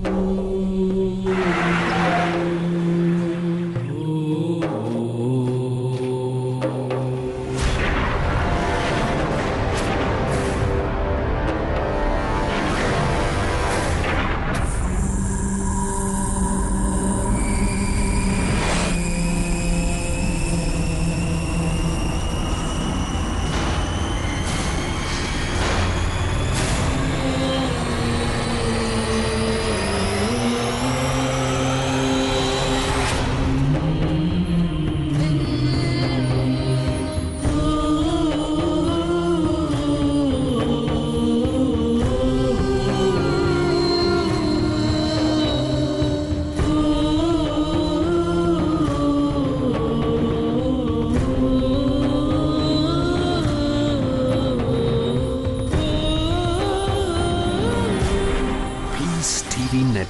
you.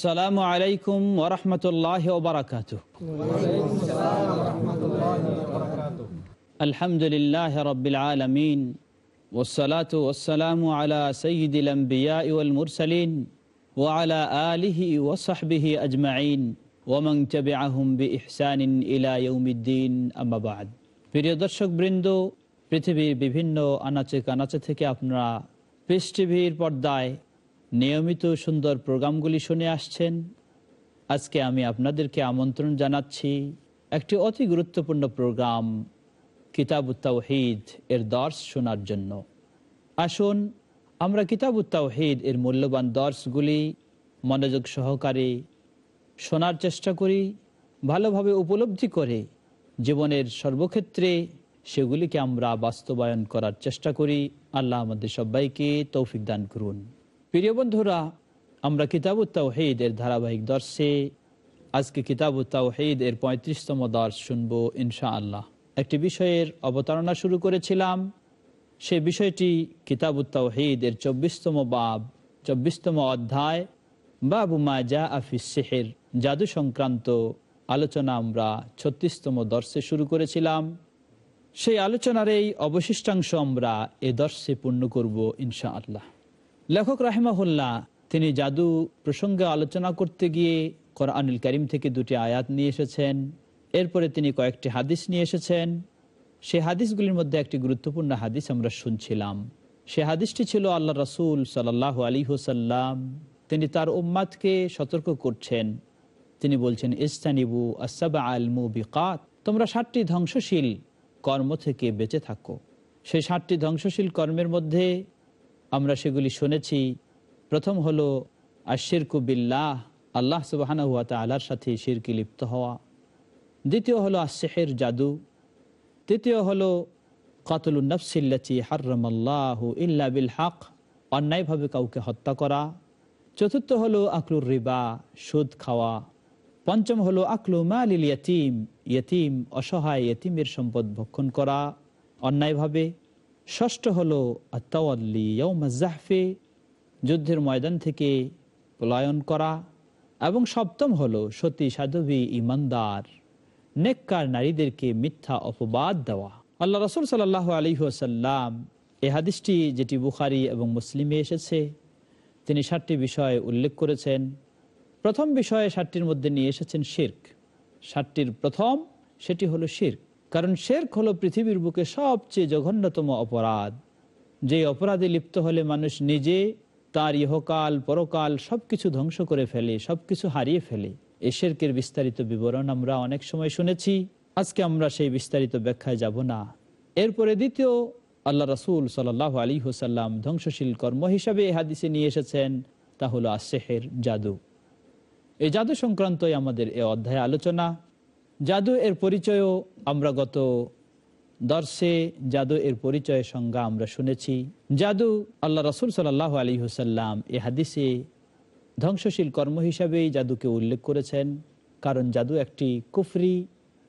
আসসালামু আলাইকুম ওরহমতুল্লাহ ওবরাকাত আলহামদুলিল্লাহ রবিল আলমিন। ওসলাত ওসালাম আলা সঈদুল ইউল মুরসালিন। ও আলা আলিহি ওসাহবিহি আজমাইন। ওমং চবে আহম বি ইহসানিন ইলাউমিদ্দিন আমাবাদ প্রিয় দর্শক বৃন্দ পৃথিবীর বিভিন্ন আনাচে কানাচে থেকে আপনারা পিস পর্দায় নিয়মিত সুন্দর প্রোগ্রামগুলি শুনে আসছেন। আজকে আমি আপনাদেরকে আমন্ত্রণ জানাচ্ছি একটি অতি গুরুত্বপূর্ণ প্রোগ্রাম কিতাব তাওহিদ, এর দর্শ শোনার জন্য। আসুন, আমরা কিতাব তাওহিদ, এর মূল্যবান দর্শগুলি মনোযোগ সহকারে শোনার চেষ্টা করি, ভালোভাবে উপলব্ধি করে জীবনের সর্বক্ষেত্রে সেগুলিকে আমরা বাস্তবায়ন করার চেষ্টা করি। আল্লাহ আমাদের সবাইকে তৌফিক দান করুন। প্রিয় বন্ধুরা, আমরা কিতাব তাওহিদ এর ধারাবাহিক দর্শে আজকে কিতাব তাওহিদ এর পঁয়ত্রিশতম দর্শ শুনব ইনশা আল্লাহ একটি বিষয়ের অবতারণা শুরু করেছিলাম। সে বিষয়টি কিতাব তাওহিদ এর চব্বিশতম বাব, চব্বিশতম অধ্যায়, বাবু মা জা আফিস শেহের জাদু সংক্রান্ত আলোচনা আমরা ছত্রিশতম দর্শে শুরু করেছিলাম। সেই আলোচনার এই অবশিষ্টাংশ আমরা এ দর্শে পূর্ণ করব ইনশা আল্লাহ লেখক রাহেমাহুল্লাহ, তিনি জাদু প্রসঙ্গে আলোচনা করতে গিয়ে কোরআনুল করিম থেকে দুটি আয়াত নিয়ে এসেছেন। এরপরে তিনি কয়েকটি হাদিস নিয়ে এসেছেন। সে হাদিসগুলির মধ্যে একটি গুরুত্বপূর্ণ হাদিস আমরা শুনছিলাম। সে হাদিসটি ছিল আল্লাহ রসুল সাল্লাহ আলী হুসাল্লাম তিনি তার উম্মাদকে সতর্ক করছেন। তিনি বলছেন ইস্তানিবু আসাবা আল মুবিকাত। তোমরা ষাটটি ধ্বংসশীল কর্ম থেকে বেঁচে থাকো। সেই ষাটটি ধ্বংসশীল কর্মের মধ্যে আমরা সেগুলি শুনেছি। প্রথম হলো আশিরকু বিল্লাহ, আল্লাহ সুবাহানা হুয়া তালার সাথে শিরকি লিপ্ত হওয়া। দ্বিতীয় হলো আশেহের জাদু। তৃতীয় হলো, কাতলুন নফসিল্লাচি হার্রমাল্লাহ ইল্লা বিল হক অন্যায়ভাবে কাউকে হত্যা করা। চতুর্থ হলো, আকলুর রিবা, সুদ খাওয়া। পঞ্চম হলো, আকলু মালিল ইয়তিম ইয়তিম অসহায় ইয়তিমের সম্পদ ভক্ষণ করা। অন্যায়ভাবে ষষ্ঠ হলো আত্মাওয়াল্লি ইয়ৌমাজাহফে যুদ্ধের ময়দান থেকে পলায়ন করা। এবং সপ্তম হলো সতী সাধবী ইমানদার, নেককার নারীদেরকে মিথ্যা অপবাদ দেওয়া। আল্লাহ রসুল সাল্লাহ আলহিহাসাল্লাম এ হাদিসটি যেটি বুখারি এবং মুসলিমে এসেছে, তিনি ষাটটি বিষয় উল্লেখ করেছেন। প্রথম বিষয়ে ষাটটির মধ্যে নিয়ে এসেছেন শির্ক। ষাটটির প্রথম, সেটি হলো শির্ক। কারণ শেরক হলো পৃথিবীর বুকে সবচেয়ে জঘন্যতম অপরাধ। যে অপরাধে লিপ্ত হলে মানুষ নিজে তার ইহকাল, পরকাল সবকিছু ধ্বংস করে ফেলে, সবকিছু হারিয়ে ফেলে। এ শেরকের বিস্তারিত বিবরণ আমরা অনেক সময় শুনেছি। আজকে আমরা সেই বিস্তারিত ব্যাখ্যায় যাব না। এরপরে দ্বিতীয়, আল্লাহ রসুল সাল আলী হুসাল্লাম ধ্বংসশীল কর্ম হিসাবে এ হাদিসে নিয়ে এসেছেন, তা হলো আসেহের জাদু। এই জাদু সংক্রান্তই আমাদের এ অধ্যায় আলোচনা। জাদু এর পরিচয়ও আমরা গত দর্শে জাদু এর পরিচয়ের সংজ্ঞা আমরা শুনেছি। জাদু আল্লাহ রসুল সাল্লাহ আলী হুসাল্লাম এ হাদিসে ধ্বংসশীল কর্ম হিসাবেই জাদুকে উল্লেখ করেছেন। কারণ জাদু একটি কুফরি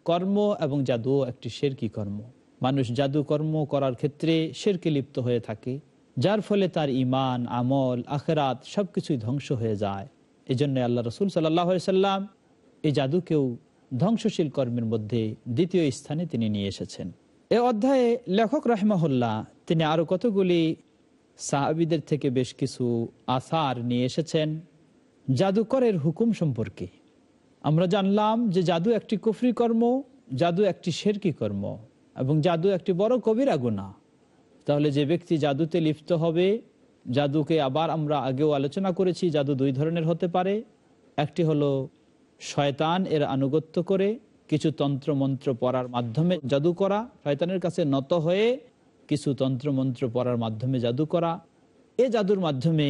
কর্ম এবং জাদুও একটি শেরকি কর্ম। মানুষ জাদু কর্ম করার ক্ষেত্রে শেরকে লিপ্ত হয়ে থাকে, যার ফলে তার ইমান আমল, আখেরাত সবকিছুই ধ্বংস হয়ে যায়। এই জন্য আল্লাহ রসুল সাল্লাহ সাল্লাম এই জাদুকেও ধ্বংসশীল কর্মের মধ্যে দ্বিতীয় স্থানে তিনি নিয়ে এসেছেন। এ অধ্যায়ে লেখক রাহমাহুল্লাহ তিনি আরও কতগুলি সাহাবিদের থেকে বেশ কিছু আসার নিয়ে এসেছেন জাদুকরের হুকুম সম্পর্কে। আমরা জানলাম যে জাদু একটি কুফরি কর্ম, জাদু একটি শেরকি কর্ম এবং জাদু একটি বড় কবিরা গুণা তাহলে যে ব্যক্তি জাদুতে লিপ্ত হবে, জাদুকে আবার আমরা আগেও আলোচনা করেছি, জাদু দুই ধরনের হতে পারে। একটি হলো শয়তান এর আনুগত্য করে কিছু তন্ত্র মন্ত্র পড়ার মাধ্যমে জাদু করা। শয়তানের কাছে নত হয়ে কিছু তন্ত্র মন্ত্র পড়ার মাধ্যমে জাদু করা। এ জাদুর মাধ্যমে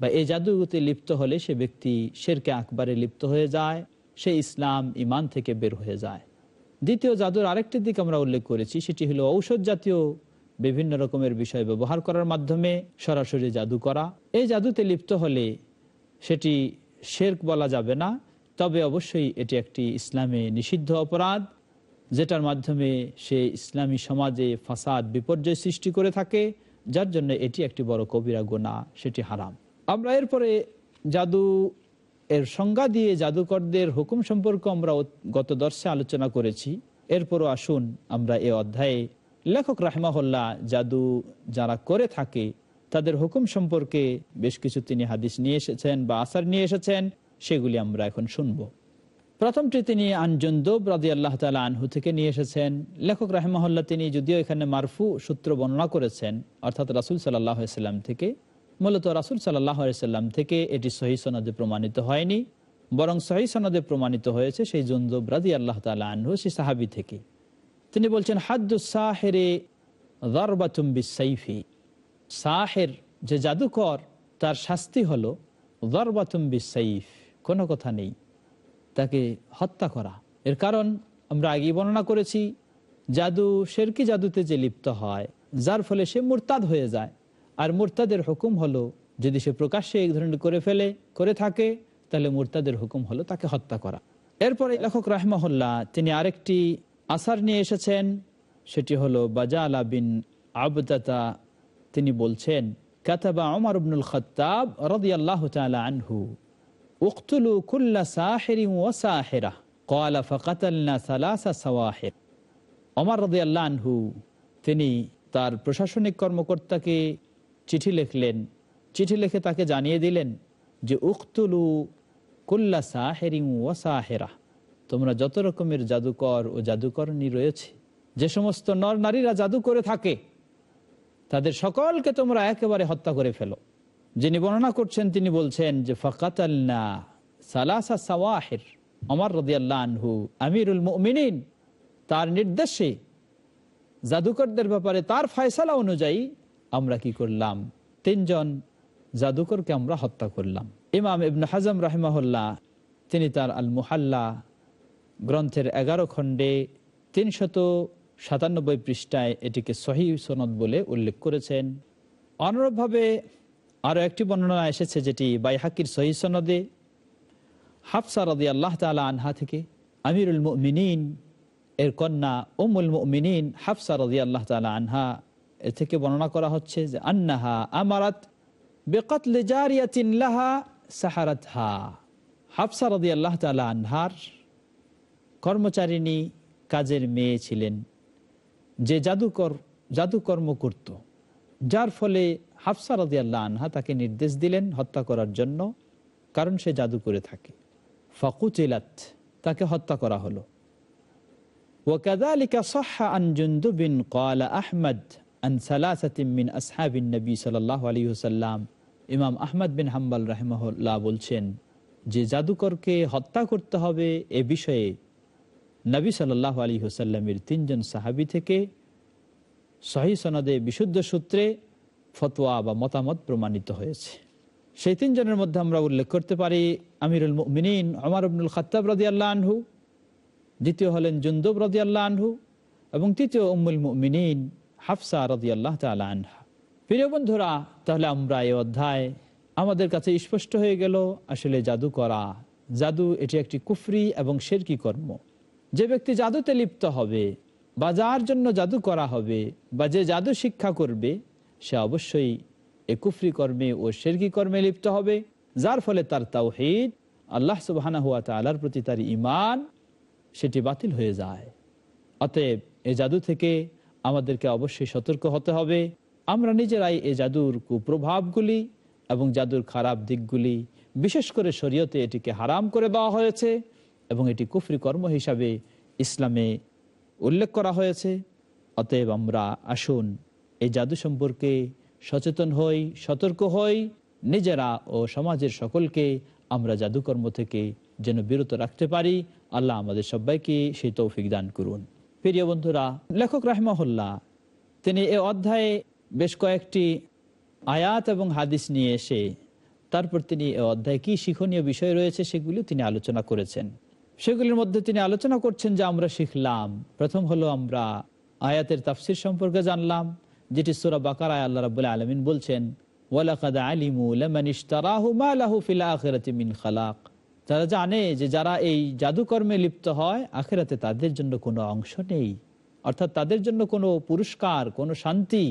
বা এই জাদুতে লিপ্ত হলে সে ব্যক্তি শেরকে আকবারে লিপ্ত হয়ে যায়, সে ইসলাম ইমান থেকে বের হয়ে যায়। দ্বিতীয় জাদুর আরেকটি দিক আমরা উল্লেখ করেছি, সেটি হলো ঔষধ জাতীয় বিভিন্ন রকমের বিষয় ব্যবহার করার মাধ্যমে সরাসরি জাদু করা। এই জাদুতে লিপ্ত হলে সেটি শেরক বলা যাবে না তবে অবশ্যই এটি একটি ইসলামে নিষিদ্ধ অপরাধ, যেটার মাধ্যমে সে ইসলামী সমাজে ফাসাদ বিপর্যয় সৃষ্টি করে থাকে, যার জন্য এটি একটি বড় কবিরা গোনা, সেটি হারাম। আমরা এরপরে জাদু এর সংজ্ঞা দিয়ে জাদুকরদের হুকুম সম্পর্কে আমরা গত দর্শে আলোচনা করেছি। এরপরও আসুন আমরা এ অধ্যায়ে লেখক রাহমাহল্লা জাদু যারা করে থাকে, তাদের হুকুম সম্পর্কে বেশ কিছু তিনি হাদিস নিয়ে এসেছেন বা আসার নিয়ে এসেছেন। সেগুলি আমরা এখন শুনব। প্রথমটি তিনি আনজন্দব রাজি আল্লাহ তালা আনহু থেকে নিয়ে এসেছেন। লেখক রাহমাহল্লা তিনি যদিও এখানে মারফু সূত্র বর্ণনা করেছেন, অর্থাৎ রাসুল সাল্লাহ সাল্লাম থেকে, মূলত রাসুল সাল্লাহ সাল্লাম থেকে এটি সহি সনদে প্রমাণিত হয়নি, বরং সহি সনদে প্রমাণিত হয়েছে সেই জন্দব রাজি আল্লাহ তালা আনহু, সেই সাহাবি থেকে। তিনি বলছেন হাদ্দুসাহেরে দরবাতুম্বি সাইফি সাহের যে জাদুকর, তার শাস্তি হলো দরবাতুম্বি সাইফ কোনো কথা নেই। তাকে হত্যা করা। এর কারণ আমরা আগে বর্ণনা করেছি, জাদু শেরকি জাদুতে যে লিপ্ত হয়, যার ফলে সে মুরতাদ হয়ে যায়। আর মুরতাদের হুকুম হলো, যদি সে প্রকাশ্যে এক ধরনের করে ফেলে, করে থাকে, তাহলে মুরতাদের হুকুম হলো তাকে হত্যা করা। এরপরে লেখক রাহমাহুল্লাহ তিনি আরেকটি আসার নিয়ে এসেছেন, সেটি হলো বাজালা বিন আবদাতা। তিনি বলছেন, কাতাবা ওমর ইবনুল খত্তাব রাদিয়াল্লাহু আনহু। উকতুলু কুল্লা সাহিরি ওয়া সাহিরা। ক্বালা ফাকাতালনা সালাসা সাওয়াহির। ওমর রাদিয়াল্লাহু আনহু, তিনি তার প্রশাসনিক কর্মকর্তাকে চিঠি লিখলেন। চিঠি লিখে তাকে জানিয়ে দিলেন যে, উকতুলু কুল্লা সাহেরি ওয়া সাহেরা, তোমরা যত রকমের জাদুকর ও জাদুকরণী রয়েছে, যে সমস্ত নর নারীরা জাদু করে থাকে, তাদের সকলকে তোমরা একেবারে হত্যা করে ফেলো। যিনি বর্ণনা করছেন, তিনি বলছেন যে, ফকাতাল্না সালাসা সাওয়াহের আমিরুল মুমিনিন। তার নির্দেশে জাদুকরদের ব্যাপারে তার ফয়সালা অনুযায়ী আমরা কি করলাম? তিনজন জাদুকরকে আমরা হত্যা করলাম। ইমাম ইবন হাজম রাহিমাহুল্লাহ, তিনি তার আল মুহাল্লা গ্রন্থের এগারো খণ্ডে তিনশত সাতানব্বই পৃষ্ঠায় এটিকে সহি সনদ বলে উল্লেখ করেছেন। অনুরূপভাবে আরও একটি বর্ণনা এসেছে যেটি বাইহাকির সহি সনদে হাফসা রদি আল্লাহ তালা আনহা থেকে, আমিরুল মিনীন এর কন্যা উমুল মিনীন হাফসা রদি আল্লাহ তালা আনহা এ থেকে বর্ণনা করা হচ্ছে যে, আন্নাহা আমারাত জারিয়াতিন সাহারাত হা আল্লাহ তালা আনহার কর্মচারিণী কাজের মেয়ে ছিলেন, যে জাদুকর, জাদুকর্ম করত, যার ফলে হাফসা রদি আল্লাহ আনহা তাকে নির্দেশ দিলেন হত্যা করার জন্য কারণ সে জাদু করে থাকে ফকুচিলাত তাকে হত্যা করা হলো وكذلك صح عن جندب قال أحمد عن ثلاثة من أصحاب النبي صلى الله عليه وسلم ইমাম আহমদ বিন হাম্বাল রাহিমহল্লা বলছেন যে জাদুকরকে হত্যা করতে হবে এ বিষয়ে নবী সাল্লাহ আলী হুসাল্লামের তিনজন সাহাবি থেকে সহি সনদে বিশুদ্ধ সূত্রে ফতোয়া বা মতামত প্রমাণিত হয়েছে। সেই তিনজনের মধ্যে আমরা উল্লেখ করতে পারি আমিরুল মিনীন অমর আব্দুল খত্তাব রাজি আল্লাহ আনহু, দ্বিতীয় হলেন জুন্দুব রদিয়াল্লাহ আনহু, এবং তৃতীয় উম্মুল মিনীন হাফসা রদিয়াল্লাহ তালা আনহা। প্রিয় বন্ধুরা, তাহলে আমরা এই অধ্যায় আমাদের কাছে স্পষ্ট হয়ে গেল, আসলে জাদু করা। জাদু এটি একটি কুফরি এবং শেরকি কর্ম। যে ব্যক্তি জাদুতে লিপ্ত হবে বা যার জন্য জাদু করা হবে বা যে জাদু শিক্ষা করবে সে অবশ্যই এ কুফরি কর্মে ও শেরকি কর্মে লিপ্ত হবে, যার ফলে তার তাওহিদ, আল্লাহ সুবাহানা হুয়া তালার প্রতি তার ইমান সেটি বাতিল হয়ে যায়। অতএব এ জাদু থেকে আমাদেরকে অবশ্যই সতর্ক হতে হবে। আমরা নিজেরাই এ জাদুর কুপ্রভাবগুলি এবং জাদুর খারাপ দিকগুলি, বিশেষ করে শরীয়তে এটিকে হারাম করে দেওয়া হয়েছে এবং এটি কুফরি কর্ম হিসাবে ইসলামে উল্লেখ করা হয়েছে। অতএব আমরা আসুন এই জাদু সম্পর্কে সচেতন হই, সতর্ক হই। নিজেরা ও সমাজের সকলকে আমরা জাদুকর্ম থেকে যেন বিরত রাখতে পারি। আল্লাহ আমাদের সবাইকে সেই তৌফিক দান করুন। প্রিয় বন্ধুরা, লেখক রাহমাহুল্লাহ, তিনি এ অধ্যায়ে বেশ কয়েকটি আয়াত এবং হাদিস নিয়ে এসে তারপর তিনি এ অধ্যায়ে কি শিক্ষণীয় বিষয় রয়েছে সেগুলি তিনি আলোচনা করেছেন। সেগুলির মধ্যে তিনি আলোচনা করছেন যে আমরা শিখলাম। প্রথম হলো আমরা আয়াতের তাফসির সম্পর্কে জানলাম। যেটি সুরা বাকার আয় আল্লাহ রাবুল্লাহ আলমিন বলছেন, ওয়ালাকাদ আলিমু লামান ইশতারাহু মা লাহু ফিল আখিরাতি মিন খালাক। তারা জানে যে যারা এই জাদুকর্মে লিপ্ত হয়, আখেরাতে তাদের জন্য কোনো অংশ নেই। অর্থাৎ তাদের জন্য কোনো পুরস্কার, কোনো শান্তি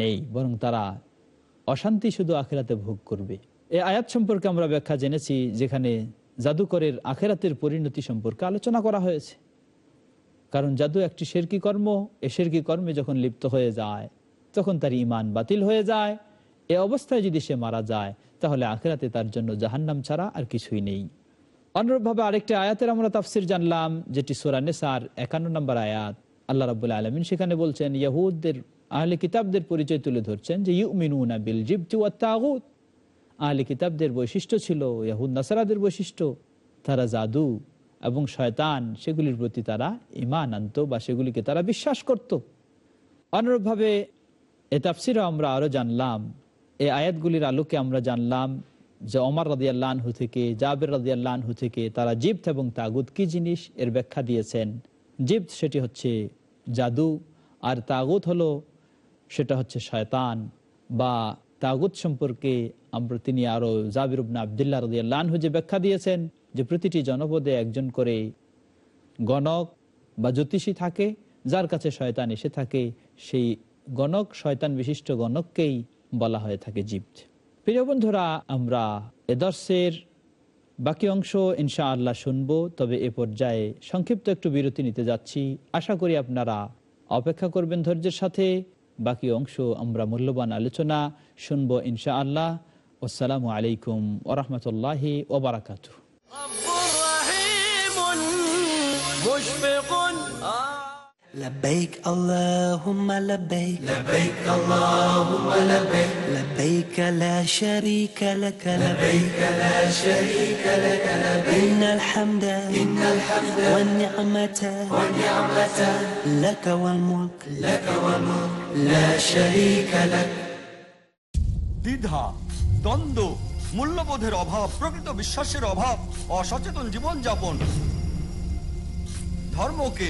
নেই, বরং তারা অশান্তি শুধু আখেরাতে ভোগ করবে। এই আয়াত সম্পর্কে আমরা ব্যাখ্যা জেনেছি, যেখানে জাদুকরের আখেরাতের পরিণতি সম্পর্কে আলোচনা করা হয়েছে। কারণ জাদু একটি শেরকি কর্ম, এ শেরকি কর্মে যখন লিপ্ত হয়ে যায় তখন তার ইমান বাতিল হয়ে যায়। এ অবস্থায় যদি সে মারা যায়, তাহলে আখেরাতে তার জন্য জাহান্নাম ছাড়া আর কিছুই নেই। অনুরূপভাবে আরেকটি আয়াতের আমরা তাফসির জানলাম, যেটি সোরানেসার একান্ন নম্বর আয়াত। আল্লাহ রাবুল্লাহ আলমিন সেখানে বলছেন, ইয়াহুদদের, আহলে কিতাবদের পরিচয় তুলে ধরছেন যে, ইউমিনুনা বিল জিবতি তাগুত। আহলে কিতাবদের বৈশিষ্ট্য ছিল ইয়াহুদ নাসারাদের বৈশিষ্ট্য, তারা জাদু এবং শয়তান, সেগুলির প্রতি তারা ইমান আনত বা সেগুলিকে তারা বিশ্বাস করত। অনুরূপভাবে এ তাফসিরও আমরা আরও জানলাম। এই আয়াতগুলির আলোকে আমরা জানলাম যে অমর রাদিয়াল্লাহু থেকে, জাবের রাদিয়াল্লাহু থেকে তারা জিপ্ত এবং তাগুদ কি জিনিস এর ব্যাখ্যা দিয়েছেন। জিপ্ত সেটি হচ্ছে জাদু আর তাগুত হলো সেটা হচ্ছে শয়তান বা তাগুত সম্পর্কে আমরা তিনি আরও জাবির উবনা আবদুল্লাহ রদিয়াল্লাহু যে ব্যাখ্যা দিয়েছেন যে প্রতিটি জনপদে একজন করে গণক বা জ্যোতিষী থাকে, যার কাছে শয়তান এসে থাকে, সেই গণক, শয়তান বিশিষ্ট গণককেই বলা হয়ে থাকে জীব প্রিয় বন্ধুরা, আমরা এদর্শের বাকি অংশ ইনশা আল্লাহ শুনব, তবে এ পর্যায়ে সংক্ষিপ্ত একটু বিরতি নিতে যাচ্ছি। আশা করি আপনারা অপেক্ষা করবেন ধৈর্যের সাথে। বাকি অংশ আমরা মূল্যবান আলোচনা শুনব ইনশা আল্লাহ আসসালামু আলাইকুম ওরহমতুল্লাহ ওবরাকাত মুশফিকুন لبيك اللهم لبيك لبيك اللهم لبيك لبيك لا شريك لك لبيك لا شريك لك لبيك إن الحمد إن الحمد والنعمة والنعمة لك والملك لك والملك لا شريك لك দ্বিধা দ্বন্দ্ব মূল্যবোধের অভাব প্রকৃত বিশ্বাসের অভাব অসচেতন জীবনযাপন ধর্মকে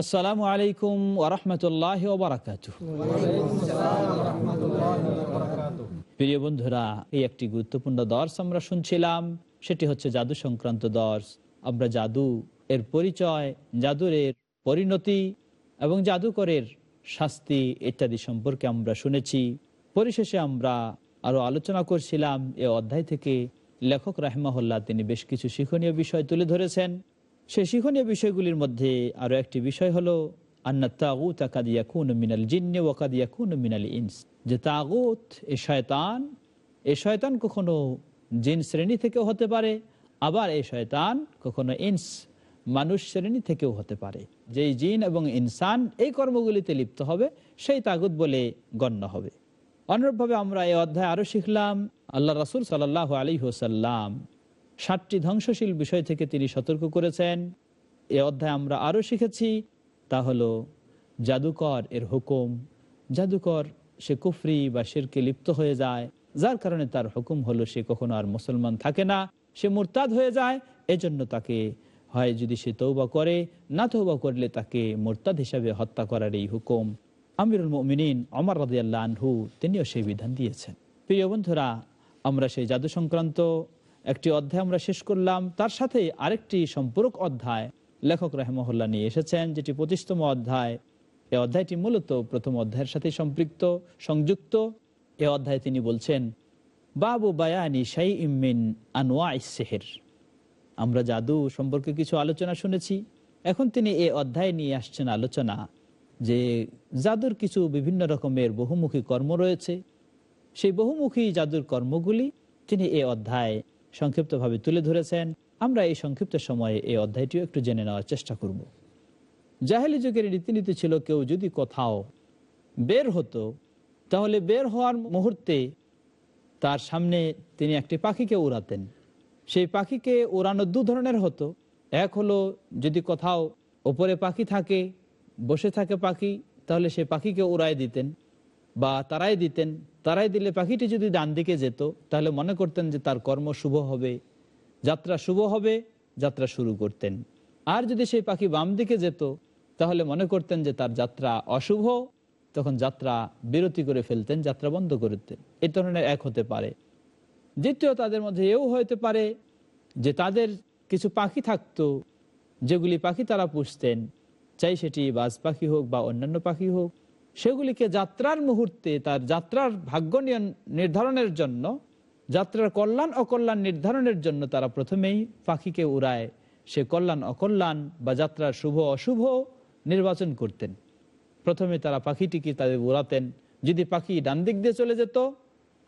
আসসালামু আলাইকুম ওরহমতুল্লাহ ওবরাকাত প্রিয় বন্ধুরা, এই একটি গুরুত্বপূর্ণ দর্শ আমরা শুনছিলাম। সেটি হচ্ছে জাদু সংক্রান্ত দর্শ। আমরা জাদু এর পরিচয় জাদুর এর পরিণতি এবং জাদুকরের শাস্তি ইত্যাদি সম্পর্কে আমরা শুনেছি। পরিশেষে আমরা আরও আলোচনা করছিলাম। এ অধ্যায় থেকে লেখক রাহমাহুল্লাহ তিনি বেশ কিছু শিক্ষণীয় বিষয় তুলে ধরেছেন। সেই শিক্ষণীয় বিষয়গুলির মধ্যে আরও একটি বিষয় হলো আন্না তাগুত আকাদিয়াকুন মিনাল জিন্নে ওয়াকাদিয়াকুন মিনাল ইনস। যে তাগুত এ শয়তান এ শয়তান কখনো জিন শ্রেণি থেকেও হতে পারে, আবার এই শয়তান কখনো ইনস মানুষ শ্রেণি থেকেও হতে পারে। যেই জিন এবং ইনসান এই কর্মগুলিতে লিপ্ত হবে, সেই তাগুত বলে গণ্য হবে। অনুরূপভাবে আমরা এই অধ্যায় আরও শিখলাম। আল্লাহ রাসুল সাল্লাহ আলী হোসাল্লাম ষাটটি ধ্বংসশীল বিষয় থেকে তিনি সতর্ক করেছেন। এ অধ্যায় আমরা আরও শিখেছি, তা হলো জাদুকর এর হুকুম। জাদুকর সে কুফরি বা শিরকে লিপ্ত হয়ে যায়, যার কারণে তার হুকুম হলো সে কখনো আর মুসলমান থাকে না। সে মুরতাদ হয়ে যায়, এজন্য তাকে হয় যদি সে তৌবা করে, না তৌবা করলে তাকে মোরতাদ হিসাবে হত্যা করার এই হুকুম। আমিরুল মিনীন অমর রাদিয়াল্লাহ আনহু, তিনিও সেই বিধান দিয়েছেন। প্রিয় বন্ধুরা, আমরা সেই জাদু সংক্রান্ত একটি অধ্যায় আমরা শেষ করলাম। তার সাথে আরেকটি সম্পূরক অধ্যায় লেখক রাহেমহল্লা নিয়ে এসেছেন, যেটি পঁচিশতম অধ্যায়। এই অধ্যায়টি মূলত প্রথম অধ্যায়ের সাথে সম্পৃক্ত, সংযুক্ত। এ অধ্যায়ে তিনি বলছেন, বাবু বায়ানি শাই ইমিন আনোয়া ইসেহের আমরা জাদু সম্পর্কে কিছু আলোচনা শুনেছি। এখন তিনি এ অধ্যায় নিয়ে আসছেন আলোচনা, যে জাদুর কিছু বিভিন্ন রকমের বহুমুখী কর্ম রয়েছে। সেই বহুমুখী জাদুর কর্মগুলি তিনি এ অধ্যায় সংক্ষিপ্তভাবে তুলে ধরেছেন। আমরা এই সংক্ষিপ্ত সময়ে এই অধ্যায়টিও একটু জেনে নেওয়ার চেষ্টা করব। জাহেলি যুগের রীতিনীতি ছিল কেউ যদি কোথাও বের হতো, তাহলে বের হওয়ার মুহূর্তে তার সামনে তিনি একটি পাখিকে উড়াতেন। সেই পাখিকে উড়ানো দু ধরনের হতো। এক হলো, যদি কোথাও ওপরে পাখি থাকে, বসে থাকে পাখি, তাহলে সে পাখিকে উড়াই দিতেন। বা তারাই দিতেন, তারাই দিলে পাখিটি যদি ডান দিকে যেত, তাহলে মনে করতেন যে তার কর্ম শুভ হবে, যাত্রা শুভ হবে, যাত্রা শুরু করতেন। আর যদি সেই পাখি বাম দিকে যেত, তাহলে মনে করতেন যে তার যাত্রা অশুভ, তখন যাত্রা বিরতি করে ফেলতেন, যাত্রা বন্ধ করতেন এই ধরনের এক হতে পারে। দ্বিতীয় তাদের মধ্যে এও হতে পারে যে তাদের কিছু পাখি থাকতো, যেগুলি পাখি তারা পুষতেন, চাই সেটি বাজ পাখি হোক বা অন্যান্য পাখি হোক। সেগুলিকে যাত্রার মুহূর্তে তার যাত্রার ভাগ্য নির্ধারণের জন্য, যাত্রার কল্যাণ অকল্যাণ নির্ধারণের জন্য তারা প্রথমেই পাখিকে উড়ায়। সে কল্যাণ অকল্যাণ বা যাত্রার শুভ অশুভ নির্বাচন করতেন। প্রথমে তারা পাখিটিকে তাদের উড়াতেন। যদি পাখি ডান দিক দিয়ে চলে যেত,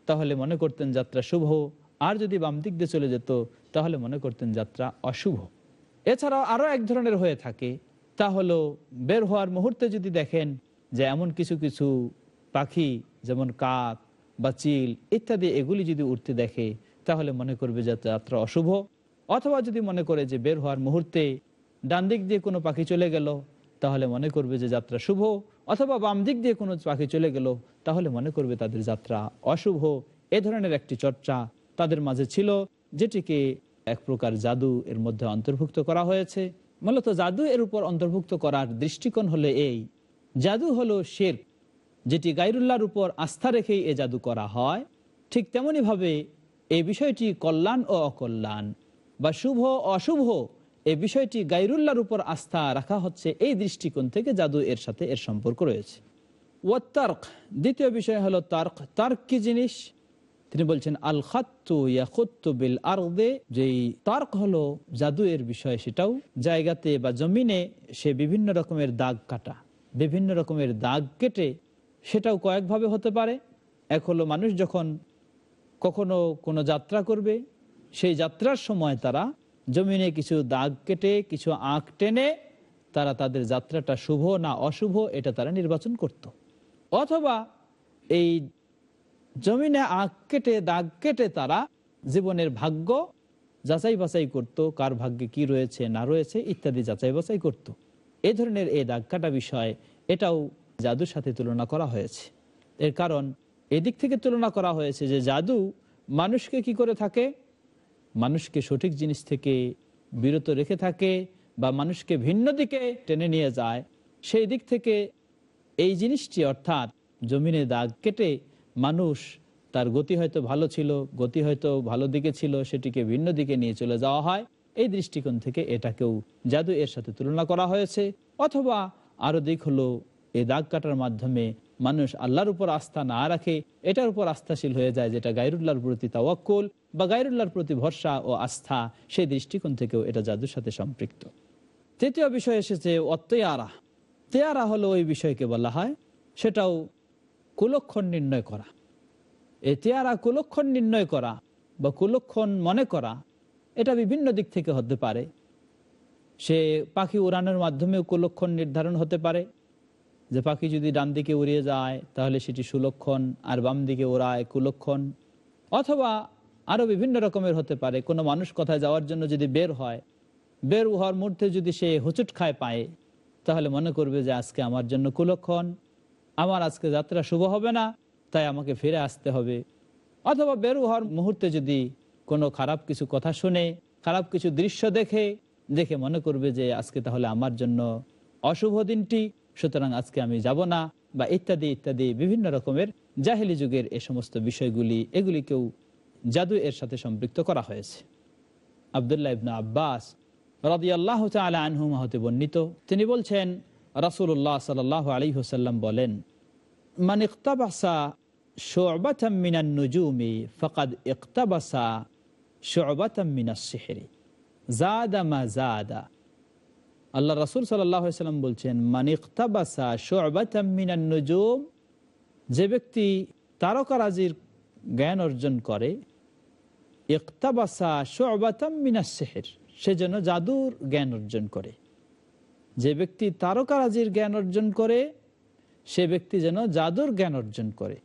তাহলে মনে করতেন যাত্রা শুভ। আর যদি বাম দিক দিয়ে চলে যেত, তাহলে মনে করতেন যাত্রা অশুভ। এছাড়াও আরও এক ধরনের হয়ে থাকে। তা হলো, বের হওয়ার মুহূর্তে যদি দেখেন যে এমন কিছু কিছু পাখি, যেমন কাক, বা চিল ইত্যাদি এগুলি যদি উঠতে দেখে, তাহলে মনে করবে যে যাত্রা অশুভ। অথবা যদি মনে করে যে বের হওয়ার মুহূর্তে ডান দিক দিয়ে কোনো পাখি চলে গেল, তাহলে মনে করবে যে যাত্রা শুভ। অথবা বাম দিক দিয়ে কোনো পাখি চলে গেল, তাহলে মনে করবে তাদের যাত্রা অশুভ। এ ধরনের একটি চর্চা তাদের মাঝে ছিল, যেটিকে এক প্রকার জাদু এর মধ্যে অন্তর্ভুক্ত করা হয়েছে। মূলত জাদু এর উপর অন্তর্ভুক্ত করার দৃষ্টিকোণ হলে এই জাদু হলো শের যেটি গাইরুল্লাহর উপর আস্থা রেখেই এ জাদু করা হয়। ঠিক তেমনি ভাবে এই বিষয়টি কল্যাণ ও অকল্যাণ বা শুভ অশুভ এই বিষয়টি গাইরুল্লাহর উপর আস্থা রাখা হচ্ছে এই দৃষ্টিকোণ থেকে জাদু এর সাথে এর সম্পর্ক রয়েছে। ও তার্ক, দ্বিতীয় বিষয় হলো তার্ক তার্ক কি জিনিস? তিনি বলছেন, আল খাত্তু বিল আরদে, যেই তার্ক হলো জাদু এর বিষয়, সেটাও জায়গাতে বা জমিনে সে বিভিন্ন রকমের দাগ কাটা। বিভিন্ন রকমের দাগ কেটে সেটাও কয়েকভাবে হতে পারে এক হলো মানুষ যখন কখনো কোনো যাত্রা করবে, সেই যাত্রার সময় তারা জমিনে কিছু দাগ কেটে, কিছু আঁক টেনে তারা তাদের যাত্রাটা শুভ না অশুভ এটা তারা নির্বাচন করত। অথবা এই জমিনে আঁক কেটে, দাগ কেটে তারা জীবনের ভাগ্য যাচাই বাছাই করত, কার ভাগ্যে কি রয়েছে, না রয়েছে ইত্যাদি যাচাই বাছাই করত এই ধরনের এই দাগ কাটা বিষয়, এটাও জাদুর সাথে তুলনা করা হয়েছে। এর কারণ, এদিক থেকে তুলনা করা হয়েছে যে জাদু মানুষকে কি করে থাকে? মানুষকে সঠিক জিনিস থেকে বিরত রেখে থাকে বা মানুষকে ভিন্ন দিকে টেনে নিয়ে যায়। সেই দিক থেকে এই জিনিসটি অর্থাৎ জমিনে দাগ কেটে মানুষ তার গতি হয়তো ভালো ছিল, গতি হয়তো ভালো দিকে ছিল, সেটিকে ভিন্ন দিকে নিয়ে চলে যাওয়া হয়। এই দৃষ্টিকোণ থেকে এটাকেও জাদু এর সাথে তুলনা করা হয়েছে, অথবা আরও দিক হলো এই দাগ কাটার মাধ্যমে মানুষ আল্লাহর উপর আস্থা না রাখে, এটার উপর আস্থাশীল হয়ে যায় যেটা গাইরুল্লাহর প্রতি তাওয়াক্কুল বা গাইরুল্লাহর প্রতি ভরসা ও আস্থা, সেই দৃষ্টিকোণ থেকেও এটা জাদুর সাথে সম্পৃক্ত। তৃতীয় বিষয় এসেছে অত্যয়ারা তেয়ারা হলো ওই বিষয়কে বলা হয়, সেটাও কুলক্ষণ নির্ণয় করা। এই তেয়ারা কুলক্ষণ নির্ণয় করা বা কুলক্ষণ মনে করা এটা বিভিন্ন দিক থেকে হতে পারে। সে পাখি উড়ানোর মাধ্যমেও কুলক্ষণ নির্ধারণ হতে পারে। যে পাখি যদি ডান দিকে উড়িয়ে যায়, তাহলে সেটি সুলক্ষণ, আর বাম দিকে ওড়ায় কুলক্ষণ। অথবা আরও বিভিন্ন রকমের হতে পারে। কোনো মানুষ কোথায় যাওয়ার জন্য যদি বের হয়, বের হওয়ার মুহূর্তে যদি সে হুচুট খায় পায়, তাহলে মনে করবে যে আজকে আমার জন্য কুলক্ষণ, আমার আজকে যাত্রা শুভ হবে না, তাই আমাকে ফিরে আসতে হবে। অথবা বের হওয়ার মুহূর্তে যদি কোনো খারাপ কিছু কথা শুনে, খারাপ কিছু দৃশ্য দেখে দেখে মনে করবে যে আজকে তাহলে আমার জন্য অশুভ দিনটি, সুতরাং আজকে আমি যাব না, বা ইত্যাদি ইত্যাদি বিভিন্ন রকমের জাহেলি যুগের এ সমস্ত বিষয়গুলি, এগুলিকেও জাদু এর সাথে সম্পৃক্ত করা হয়েছে। আবদুল্লাহ ইবনা আব্বাস রাদি আল্লাহ তালা আনহুমা হতে বর্ণিত, তিনি বলছেন রাসুল্লাহ সাল আলী হোসাল্লাম বলেন, মান ইকতাবাসা নুজুমি, ফকাদ ইকতাবাসা শুবাতাম মিনাস সিহরি জাদা মা জাদা আল্লাহ রাসুল সাল্লাম বলছেন মান ইকতাবাসা শুবাতাম মিনান নুজুম যে ব্যক্তি তারকারাজির জ্ঞান অর্জন করে ইকতাবাসা শুবাতাম মিনাস সিহর সে যেন জাদুর জ্ঞান অর্জন করে। যে ব্যক্তি তারকারাজির জ্ঞান অর্জন করে, সে ব্যক্তি যেন জাদুর জ্ঞান অর্জন করে।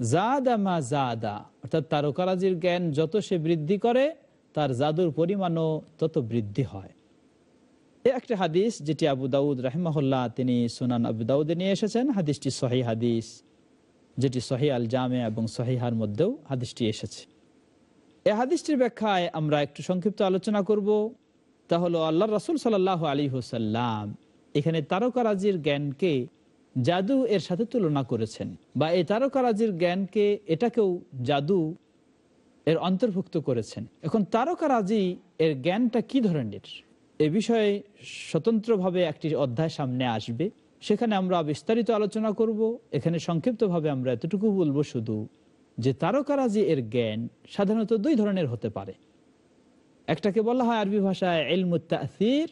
জাদা মা জাদা, অর্থাৎ তারকারাজির জ্ঞান যত সে বৃদ্ধি করে, তার জাদুর পরিমাণও তত বৃদ্ধি হয়। এ একটা হাদিস যেটি আবু দাউদ রাহিমাহুল্লাহ, তিনি সুনান আবু দাউদে নিয়ে এসেছেন। হাদিসটি সহি হাদিস, যেটি সহি আল জামে এবং সহিহার মধ্যেও হাদিসটি এসেছে। এ হাদিসটির ব্যাখ্যায় আমরা একটু সংক্ষিপ্ত আলোচনা করব। তা হলো আল্লাহ রসুল সাল্লাহ আলী হুসাল্লাম এখানে তারকারাজির জ্ঞানকে জাদু এর সাথে তুলনা করেছেন বা এই তারকারাজির জ্ঞানকে এটাকেও জাদু এর অন্তর্ভুক্ত করেছেন। এখন তারকারাজি এর জ্ঞানটা কি ধরনের? এ বিষয়ে স্বতন্ত্রভাবে একটি অধ্যায় সামনে আসবে। সেখানে আমরা বিস্তারিত আলোচনা করব। এখানে সংক্ষিপ্তভাবে আমরা এতটুকু বলব শুধু যে তারকারাজি এর জ্ঞান সাধারণত দুই ধরনের হতে পারে। একটাকে বলা হয় আরবি ভাষায় এলমুত্তাসির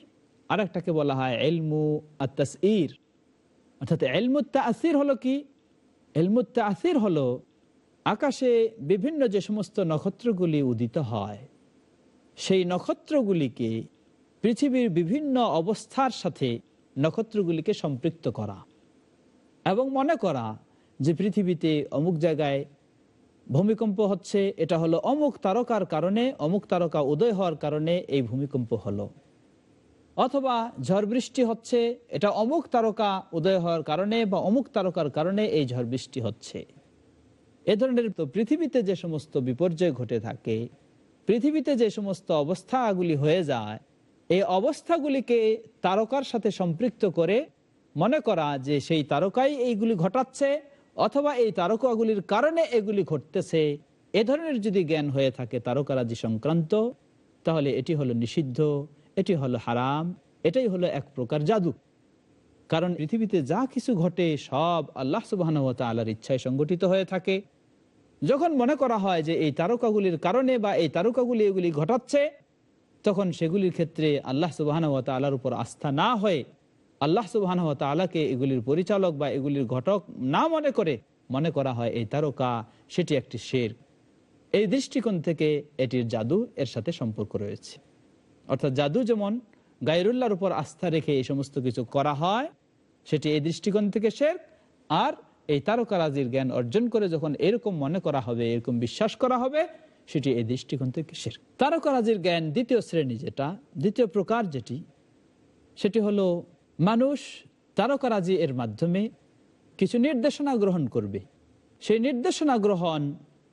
আর একটাকে বলা হয় এলমু আত্তাসির অর্থাৎ এলমুত্তা আসির হলো কি? এলমুত্তা আসির হলো আকাশে বিভিন্ন যে সমস্ত নক্ষত্রগুলি উদিত হয়, সেই নক্ষত্রগুলিকে পৃথিবীর বিভিন্ন অবস্থার সাথে নক্ষত্রগুলিকে সম্পৃক্ত করা এবং মনে করা যে পৃথিবীতে অমুক জায়গায় ভূমিকম্প হচ্ছে, এটা হলো অমুক তারকার কারণে, অমুক তারকা উদয় হওয়ার কারণে এই ভূমিকম্প হলো। অথবা ঝড় বৃষ্টি হচ্ছে, এটা অমুক তারকা উদয় হওয়ার কারণে বা অমুক তারকার কারণে এই ঝড় বৃষ্টি হচ্ছে। এ ধরনের তো পৃথিবীতে যে সমস্ত বিপর্যয় ঘটে থাকে, পৃথিবীতে যে সমস্ত অবস্থাগুলি হয়ে যায়, এই অবস্থাগুলিকে তারকার সাথে সম্পৃক্ত করে মনে করা যে সেই তারকাই এইগুলি ঘটাচ্ছে অথবা এই তারকাগুলির কারণে এগুলি ঘটতেছে, এ ধরনের যদি জ্ঞান হয়ে থাকে তারকারাজি সংক্রান্ত, তাহলে এটি হলো নিষিদ্ধ। এটি হলো হারাম, এটাই হলো এক প্রকার জাদু। কারণ পৃথিবীতে যা কিছু ঘটে, সব আল্লাহ সুবাহ আল্লাহর ইচ্ছায় সংগঠিত হয়ে থাকে। যখন মনে করা হয় যে এই তারকাগুলির কারণে বা এই তারকাগুলি এগুলি ঘটাচ্ছে, তখন সেগুলির ক্ষেত্রে আল্লাহ সুবাহ আল্লাহর উপর আস্থা না হয়ে আল্লাহ সুবাহ তালাকে এগুলির পরিচালক বা এগুলির ঘটক না মনে করে মনে করা হয় এই তারকা, সেটি একটি শের। এই দৃষ্টিকোণ থেকে এটির জাদু এর সাথে সম্পর্ক রয়েছে। অর্থাৎ জাদু যেমন গাইরুল্লাহর উপর আস্থা রেখে এই সমস্ত কিছু করা হয়, সেটি এই দৃষ্টিকোণ থেকে শের আর এই তারকারাজির জ্ঞান অর্জন করে যখন এরকম মনে করা হবে, এরকম বিশ্বাস করা হবে, সেটি এই দৃষ্টিকোণ থেকে শের তারকারাজির জ্ঞান দ্বিতীয় শ্রেণি যেটা, দ্বিতীয় প্রকার যেটি, সেটি হলো মানুষ তারকারাজি এর মাধ্যমে কিছু নির্দেশনা গ্রহণ করবে। সেই নির্দেশনা গ্রহণ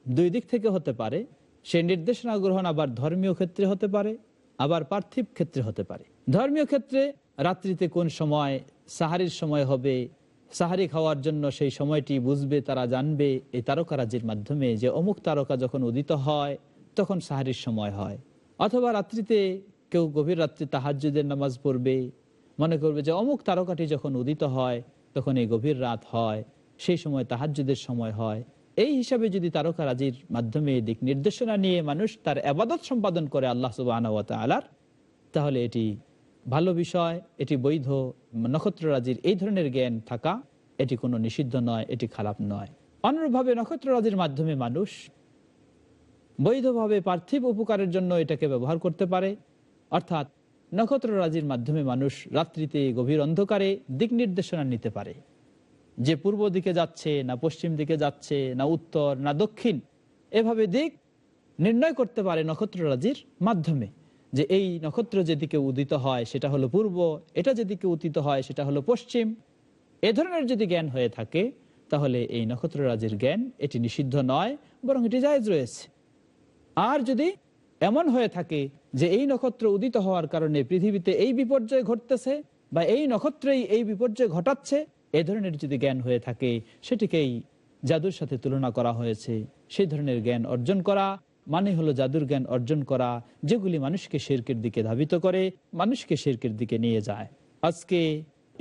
দুই দিক থেকে হতে পারে। সেই নির্দেশনা গ্রহণ আবার ধর্মীয় ক্ষেত্রে হতে পারে। আবার পার্থিব ক্ষেত্রে হতে পারে। ধর্মীয় ক্ষেত্রে রাত্রিতে কোন সময় সাহারির সময় হবে সাহারি খাওয়ার জন্য সেই সময়টি বুঝবে, তারা জানবে এই তারকারাজির মাধ্যমে যে অমুক তারকা যখন উদিত হয়, তখন সাহারির সময় হয়। অথবা রাত্রিতে কেউ গভীর রাত্রি তাহাজুদের নামাজ পড়বে, মনে করবে যে অমুক তারকাটি যখন উদিত হয়, তখন এই গভীর রাত হয়, সেই সময় তাহাজুদের সময় হয়। এই হিসাবে যদি তারকারাজির মাধ্যমে দিক নির্দেশনা নিয়ে মানুষ তার আবাদত সম্পাদন করে আল্লাহ সুবাহ আলার তাহলে এটি ভালো বিষয়, এটি বৈধ। নক্ষত্ররাজির এই ধরনের জ্ঞান থাকা এটি কোনো নিষিদ্ধ নয়, এটি খারাপ নয়। অনুরূপভাবে নক্ষত্ররাজির মাধ্যমে মানুষ বৈধভাবে পার্থিব উপকারের জন্য এটাকে ব্যবহার করতে পারে। অর্থাৎ নক্ষত্ররাজির মাধ্যমে মানুষ রাত্রিতে গভীর অন্ধকারে দিক নির্দেশনা নিতে পারে। যে পূর্ব দিকে যাচ্ছে, না পশ্চিম দিকে যাচ্ছে, না উত্তর, না দক্ষিণ, এভাবে দিক নির্ণয় করতে পারে নক্ষত্ররাজির মাধ্যমে। যে এই নক্ষত্র যেদিকে উদিত হয়, সেটা হলো পূর্ব, এটা যেদিকে উদিত হয়, সেটা হলো পশ্চিম। এ ধরনের যদি জ্ঞান হয়ে থাকে, তাহলে এই নক্ষত্ররাজির জ্ঞান এটি নিষিদ্ধ নয়, বরং এটি জায়জ রয়েছে। আর যদি এমন হয়ে থাকে যে এই নক্ষত্র উদিত হওয়ার কারণে পৃথিবীতে এই বিপর্যয় ঘটতেছে বা এই নক্ষত্রেই এই বিপর্যয় ঘটাচ্ছে এ ধরনের যদি জ্ঞান হয়ে থাকে, সেটিকেই জাদুর সাথে তুলনা করা হয়েছে। সেই ধরনের জ্ঞান অর্জন করা মানে হলো জাদুর জ্ঞান অর্জন করা, যেগুলি মানুষকে শেরকের দিকে ধাবিত করে, মানুষকে শেরকের দিকে নিয়ে যায়। আজকে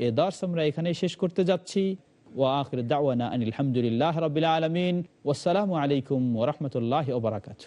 এ দর্শ আমরা এখানে শেষ করতে যাচ্ছি। ও আখর দাওয়ানা আলহামদুলিল্লাহ রবিল আলমিন। ওসালামু আলাইকুম ওরহমতুল্লাহ ওবরাকাতু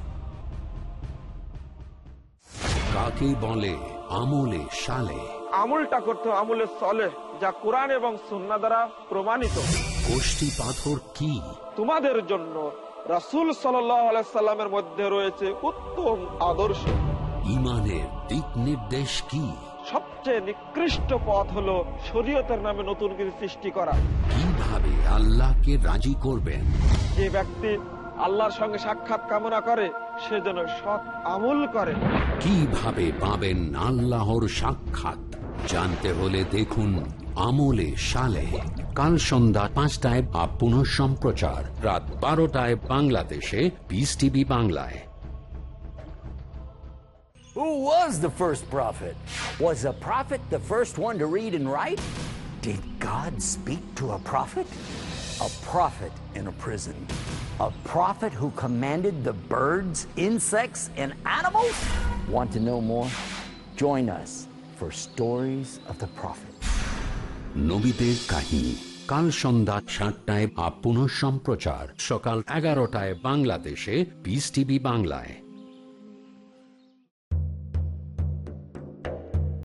কাকে বলে আমলে সালে। আমলটা করতে আমলে সলে যা কোরআন এবং সুন্না দ্বারা প্রমাণিত। গোষ্ঠী পাথর কি? তোমাদের জন্য রাসুল সাল্লামের মধ্যে রয়েছে উত্তম আদর্শ। ইমানের দিক নির্দেশ কি? সবচেয়ে নিকৃষ্ট পথ হলো শরীয়তের নামে নতুন কিছু সৃষ্টি করা। কীভাবে আল্লাহকে রাজি করবেন? যে ব্যক্তি আল্লাহর সঙ্গে সাক্ষাৎ কামনা করে সে যেন সৎ আমল করে কীভাবে পাবেন আল্লাহর সাক্ষাৎ জানতে হলে দেখুন আমলে সালে কাল সন্ধ্যা পাঁচটায় বা পুনঃ সম্প্রচার রাত বারোটায় বাংলাদেশে পিস টিভি বাংলায় Who was the first prophet? Was a prophet the first one to read and write? Did God speak to a prophet? A prophet in a prison. A prophet who commanded the birds, insects, and animals? Want to know more? Join us for Stories of the Prophet. নবীদের কাহিনী কাল সন্ধ্যা সাতটায় up পুনঃ সম্প্রচার সকাল এগারোটায় বাংলাদেশে piece TV বাংলায়